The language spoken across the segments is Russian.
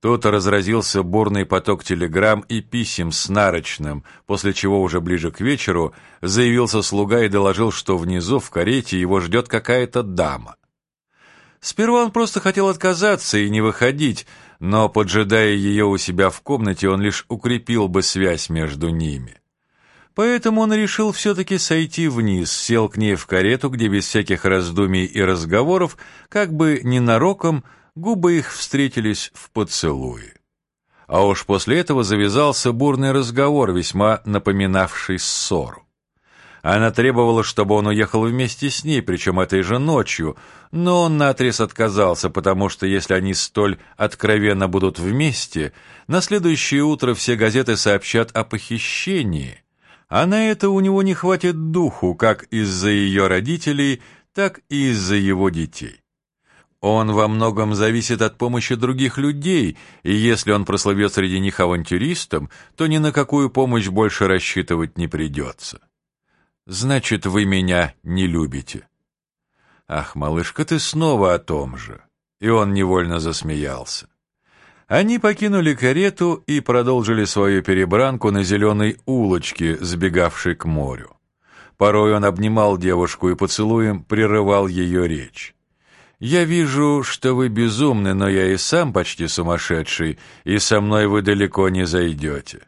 Тут разразился бурный поток телеграмм и писем с нарочным, после чего уже ближе к вечеру заявился слуга и доложил, что внизу в карете его ждет какая-то дама. Сперва он просто хотел отказаться и не выходить, но, поджидая ее у себя в комнате, он лишь укрепил бы связь между ними. Поэтому он решил все-таки сойти вниз, сел к ней в карету, где без всяких раздумий и разговоров, как бы ненароком, губы их встретились в поцелуе. А уж после этого завязался бурный разговор, весьма напоминавший ссору. Она требовала, чтобы он уехал вместе с ней, причем этой же ночью, но он наотрез отказался, потому что если они столь откровенно будут вместе, на следующее утро все газеты сообщат о похищении, а на это у него не хватит духу как из-за ее родителей, так и из-за его детей. Он во многом зависит от помощи других людей, и если он прославит среди них авантюристом, то ни на какую помощь больше рассчитывать не придется. Значит, вы меня не любите. Ах, малышка, ты снова о том же. И он невольно засмеялся. Они покинули карету и продолжили свою перебранку на зеленой улочке, сбегавшей к морю. Порой он обнимал девушку и поцелуем прерывал ее речь. «Я вижу, что вы безумны, но я и сам почти сумасшедший, и со мной вы далеко не зайдете.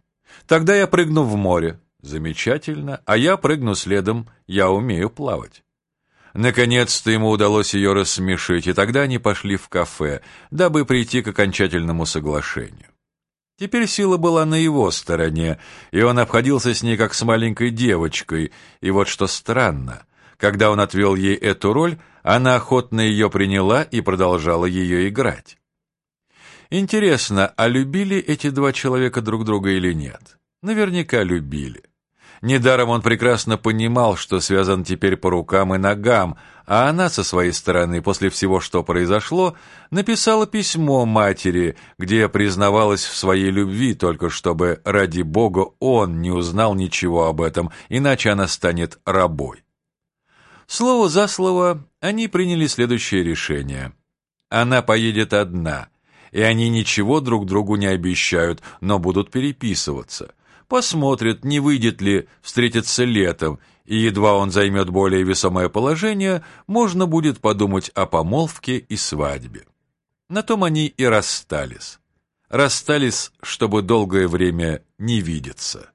Тогда я прыгну в море. Замечательно, а я прыгну следом, я умею плавать». Наконец-то ему удалось ее рассмешить, и тогда они пошли в кафе, дабы прийти к окончательному соглашению. Теперь сила была на его стороне, и он обходился с ней как с маленькой девочкой, и вот что странно, когда он отвел ей эту роль, она охотно ее приняла и продолжала ее играть. Интересно, а любили эти два человека друг друга или нет? Наверняка любили. Недаром он прекрасно понимал, что связан теперь по рукам и ногам, а она со своей стороны, после всего, что произошло, написала письмо матери, где признавалась в своей любви, только чтобы, ради бога, он не узнал ничего об этом, иначе она станет рабой. Слово за слово они приняли следующее решение. Она поедет одна, и они ничего друг другу не обещают, но будут переписываться. Посмотрят, не выйдет ли встретиться летом, и едва он займет более весомое положение, можно будет подумать о помолвке и свадьбе. На том они и расстались. Расстались, чтобы долгое время не видеться.